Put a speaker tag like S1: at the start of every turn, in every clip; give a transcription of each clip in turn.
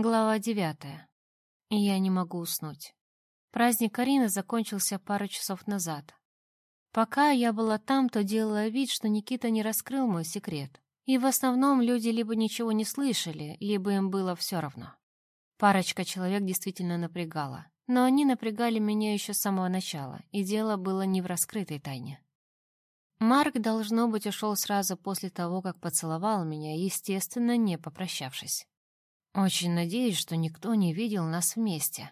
S1: Глава девятая. Я не могу уснуть. Праздник Карины закончился пару часов назад. Пока я была там, то делала вид, что Никита не раскрыл мой секрет. И в основном люди либо ничего не слышали, либо им было все равно. Парочка человек действительно напрягала. Но они напрягали меня еще с самого начала, и дело было не в раскрытой тайне. Марк, должно быть, ушел сразу после того, как поцеловал меня, естественно, не попрощавшись. Очень надеюсь, что никто не видел нас вместе.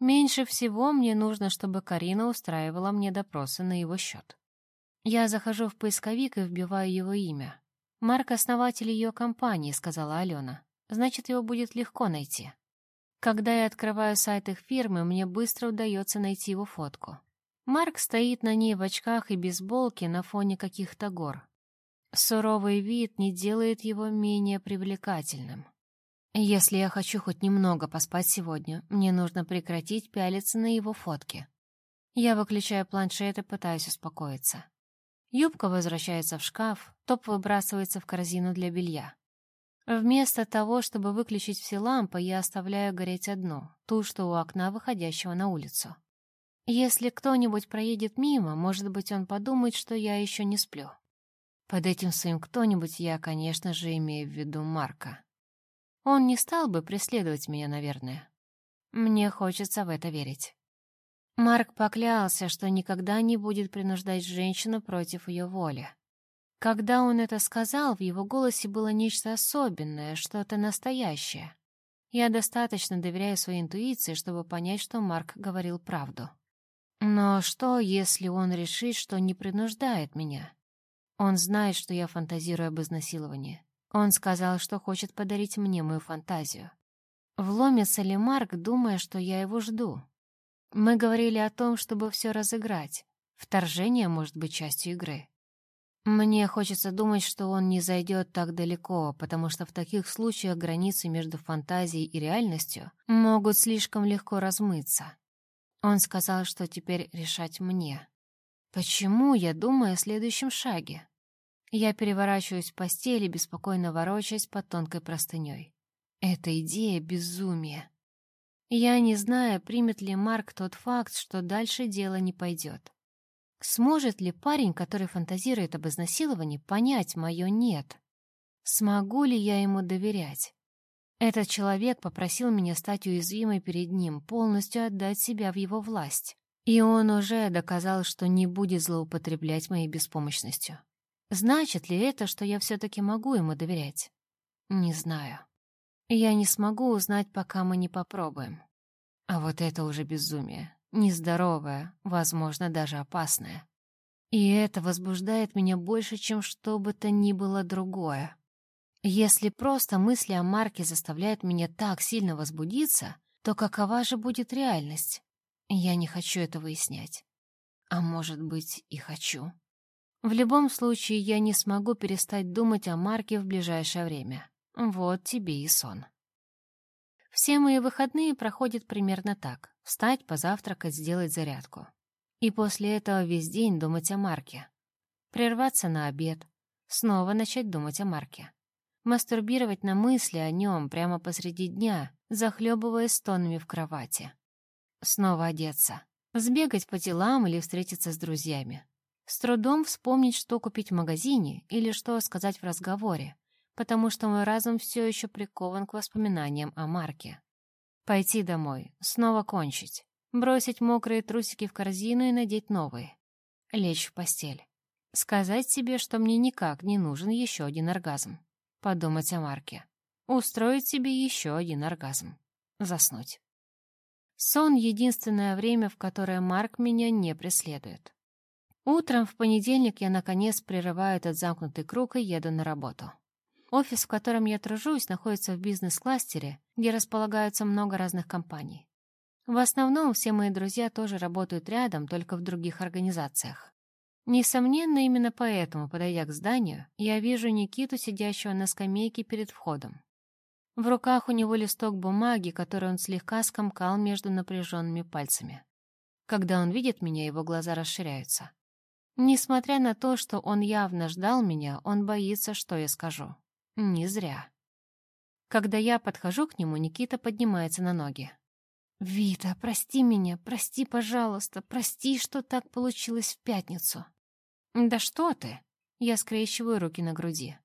S1: Меньше всего мне нужно, чтобы Карина устраивала мне допросы на его счет. Я захожу в поисковик и вбиваю его имя. «Марк — основатель ее компании», — сказала Алена. «Значит, его будет легко найти». Когда я открываю сайт их фирмы, мне быстро удается найти его фотку. Марк стоит на ней в очках и бейсболке на фоне каких-то гор. Суровый вид не делает его менее привлекательным. Если я хочу хоть немного поспать сегодня, мне нужно прекратить пялиться на его фотки. Я выключаю планшет и пытаюсь успокоиться. Юбка возвращается в шкаф, топ выбрасывается в корзину для белья. Вместо того, чтобы выключить все лампы, я оставляю гореть одну, ту, что у окна, выходящего на улицу. Если кто-нибудь проедет мимо, может быть, он подумает, что я еще не сплю. Под этим своим кто-нибудь я, конечно же, имею в виду Марка. Он не стал бы преследовать меня, наверное. Мне хочется в это верить. Марк поклялся, что никогда не будет принуждать женщину против ее воли. Когда он это сказал, в его голосе было нечто особенное, что-то настоящее. Я достаточно доверяю своей интуиции, чтобы понять, что Марк говорил правду. Но что, если он решит, что не принуждает меня? Он знает, что я фантазирую об изнасиловании. Он сказал, что хочет подарить мне мою фантазию. Вломится ли Марк, думая, что я его жду? Мы говорили о том, чтобы все разыграть. Вторжение может быть частью игры. Мне хочется думать, что он не зайдет так далеко, потому что в таких случаях границы между фантазией и реальностью могут слишком легко размыться. Он сказал, что теперь решать мне. Почему я думаю о следующем шаге? Я переворачиваюсь в постели, беспокойно ворочаясь под тонкой простыней. Эта идея — безумие. Я не знаю, примет ли Марк тот факт, что дальше дело не пойдет. Сможет ли парень, который фантазирует об изнасиловании, понять мое «нет»? Смогу ли я ему доверять? Этот человек попросил меня стать уязвимой перед ним, полностью отдать себя в его власть. И он уже доказал, что не будет злоупотреблять моей беспомощностью. Значит ли это, что я все-таки могу ему доверять? Не знаю. Я не смогу узнать, пока мы не попробуем. А вот это уже безумие. Нездоровое, возможно, даже опасное. И это возбуждает меня больше, чем что бы то ни было другое. Если просто мысли о Марке заставляют меня так сильно возбудиться, то какова же будет реальность? Я не хочу это выяснять. А может быть, и хочу. В любом случае, я не смогу перестать думать о Марке в ближайшее время. Вот тебе и сон. Все мои выходные проходят примерно так. Встать, позавтракать, сделать зарядку. И после этого весь день думать о Марке. Прерваться на обед. Снова начать думать о Марке. Мастурбировать на мысли о нем прямо посреди дня, захлебываясь стонами в кровати. Снова одеться. Сбегать по делам или встретиться с друзьями. С трудом вспомнить, что купить в магазине или что сказать в разговоре, потому что мой разум все еще прикован к воспоминаниям о Марке. Пойти домой, снова кончить, бросить мокрые трусики в корзину и надеть новые. Лечь в постель. Сказать себе, что мне никак не нужен еще один оргазм. Подумать о Марке. Устроить себе еще один оргазм. Заснуть. Сон — единственное время, в которое Марк меня не преследует. Утром в понедельник я, наконец, прерываю этот замкнутый круг и еду на работу. Офис, в котором я тружусь, находится в бизнес-кластере, где располагаются много разных компаний. В основном все мои друзья тоже работают рядом, только в других организациях. Несомненно, именно поэтому, подойдя к зданию, я вижу Никиту, сидящего на скамейке перед входом. В руках у него листок бумаги, который он слегка скомкал между напряженными пальцами. Когда он видит меня, его глаза расширяются. Несмотря на то, что он явно ждал меня, он боится, что я скажу. Не зря. Когда я подхожу к нему, Никита поднимается на ноги. «Вита, прости меня, прости, пожалуйста, прости, что так получилось в пятницу». «Да что ты?» Я скрещиваю руки на груди.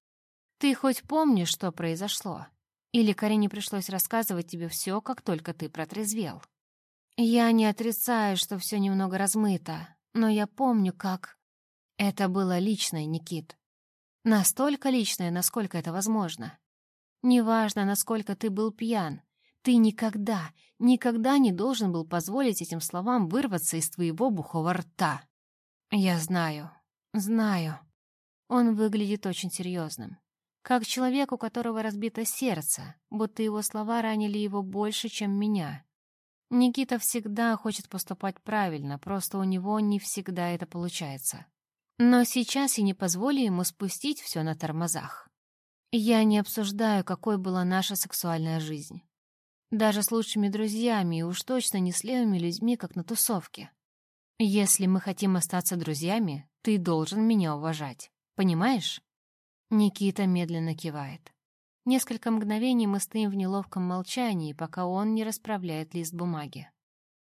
S1: «Ты хоть помнишь, что произошло? Или Карине пришлось рассказывать тебе все, как только ты протрезвел?» «Я не отрицаю, что все немного размыто, но я помню, как...» «Это было личное, Никит. Настолько личное, насколько это возможно. Неважно, насколько ты был пьян, ты никогда, никогда не должен был позволить этим словам вырваться из твоего бухого рта. Я знаю, знаю. Он выглядит очень серьезным. Как человек, у которого разбито сердце, будто его слова ранили его больше, чем меня. Никита всегда хочет поступать правильно, просто у него не всегда это получается. Но сейчас я не позволю ему спустить все на тормозах. Я не обсуждаю, какой была наша сексуальная жизнь. Даже с лучшими друзьями и уж точно не с левыми людьми, как на тусовке. Если мы хотим остаться друзьями, ты должен меня уважать. Понимаешь? Никита медленно кивает. Несколько мгновений мы стоим в неловком молчании, пока он не расправляет лист бумаги.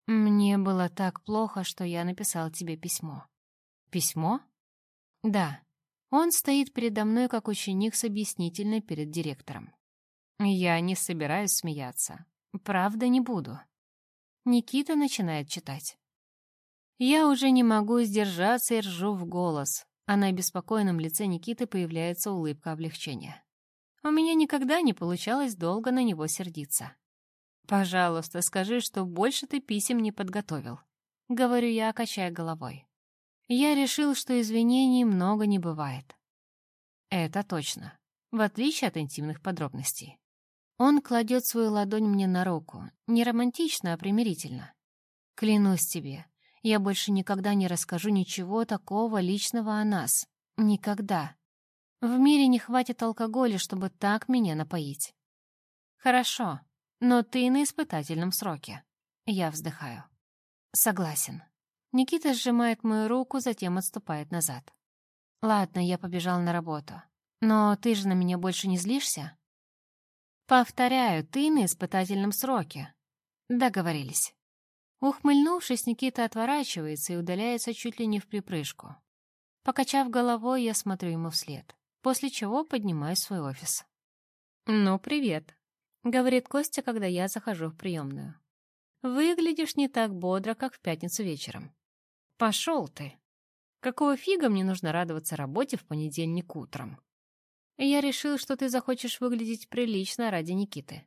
S1: Мне было так плохо, что я написал тебе письмо. Письмо? Да. Он стоит передо мной, как ученик с объяснительной перед директором. Я не собираюсь смеяться. Правда, не буду. Никита начинает читать. Я уже не могу сдержаться и ржу в голос, а на беспокойном лице Никиты появляется улыбка облегчения. У меня никогда не получалось долго на него сердиться. «Пожалуйста, скажи, что больше ты писем не подготовил», — говорю я, качая головой. Я решил, что извинений много не бывает. Это точно, в отличие от интимных подробностей. Он кладет свою ладонь мне на руку, не романтично, а примирительно. Клянусь тебе, я больше никогда не расскажу ничего такого личного о нас. Никогда. В мире не хватит алкоголя, чтобы так меня напоить. Хорошо, но ты на испытательном сроке. Я вздыхаю. Согласен. Никита сжимает мою руку, затем отступает назад. «Ладно, я побежал на работу. Но ты же на меня больше не злишься?» «Повторяю, ты на испытательном сроке». «Договорились». Ухмыльнувшись, Никита отворачивается и удаляется чуть ли не в припрыжку. Покачав головой, я смотрю ему вслед, после чего поднимаю свой офис. «Ну, привет», — говорит Костя, когда я захожу в приемную. «Выглядишь не так бодро, как в пятницу вечером». «Пошел ты! Какого фига мне нужно радоваться работе в понедельник утром?» «Я решил, что ты захочешь выглядеть прилично ради Никиты.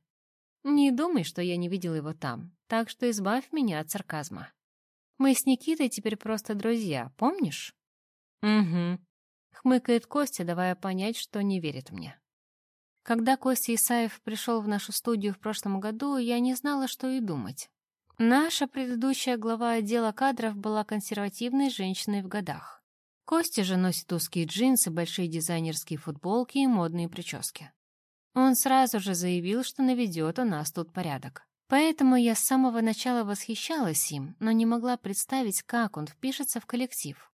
S1: Не думай, что я не видел его там, так что избавь меня от сарказма. Мы с Никитой теперь просто друзья, помнишь?» «Угу», — хмыкает Костя, давая понять, что не верит мне. Когда Костя Исаев пришел в нашу студию в прошлом году, я не знала, что и думать. Наша предыдущая глава отдела кадров была консервативной женщиной в годах. Костя же носит узкие джинсы, большие дизайнерские футболки и модные прически. Он сразу же заявил, что наведет у нас тут порядок. Поэтому я с самого начала восхищалась им, но не могла представить, как он впишется в коллектив.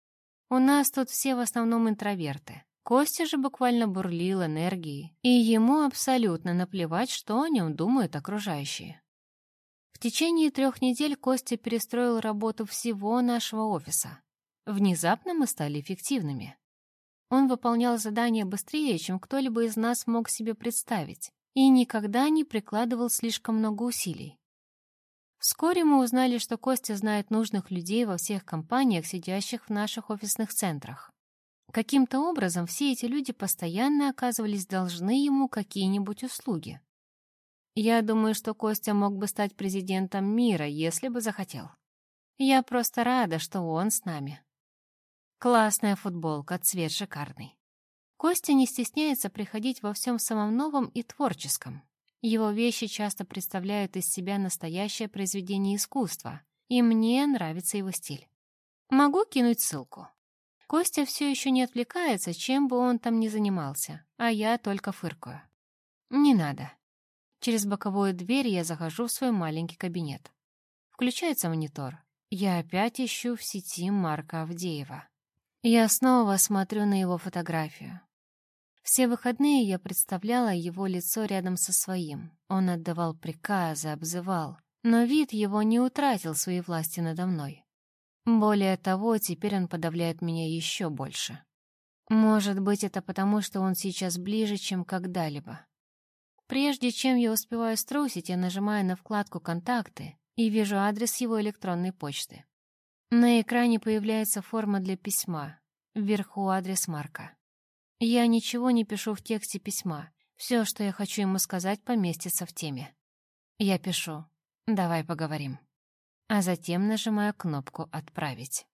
S1: У нас тут все в основном интроверты. Костя же буквально бурлил энергией, и ему абсолютно наплевать, что о нем думают окружающие. Течение трех недель Костя перестроил работу всего нашего офиса. Внезапно мы стали эффективными. Он выполнял задания быстрее, чем кто-либо из нас мог себе представить, и никогда не прикладывал слишком много усилий. Вскоре мы узнали, что Костя знает нужных людей во всех компаниях, сидящих в наших офисных центрах. Каким-то образом все эти люди постоянно оказывались должны ему какие-нибудь услуги. Я думаю, что Костя мог бы стать президентом мира, если бы захотел. Я просто рада, что он с нами. Классная футболка, цвет шикарный. Костя не стесняется приходить во всем самом новом и творческом. Его вещи часто представляют из себя настоящее произведение искусства, и мне нравится его стиль. Могу кинуть ссылку. Костя все еще не отвлекается, чем бы он там ни занимался, а я только фыркаю. Не надо. Через боковую дверь я захожу в свой маленький кабинет. Включается монитор. Я опять ищу в сети Марка Авдеева. Я снова смотрю на его фотографию. Все выходные я представляла его лицо рядом со своим. Он отдавал приказы, обзывал, но вид его не утратил своей власти надо мной. Более того, теперь он подавляет меня еще больше. Может быть, это потому, что он сейчас ближе, чем когда-либо. Прежде чем я успеваю струсить, я нажимаю на вкладку «Контакты» и вижу адрес его электронной почты. На экране появляется форма для письма. Вверху адрес Марка. Я ничего не пишу в тексте письма. Все, что я хочу ему сказать, поместится в теме. Я пишу «Давай поговорим». А затем нажимаю кнопку «Отправить».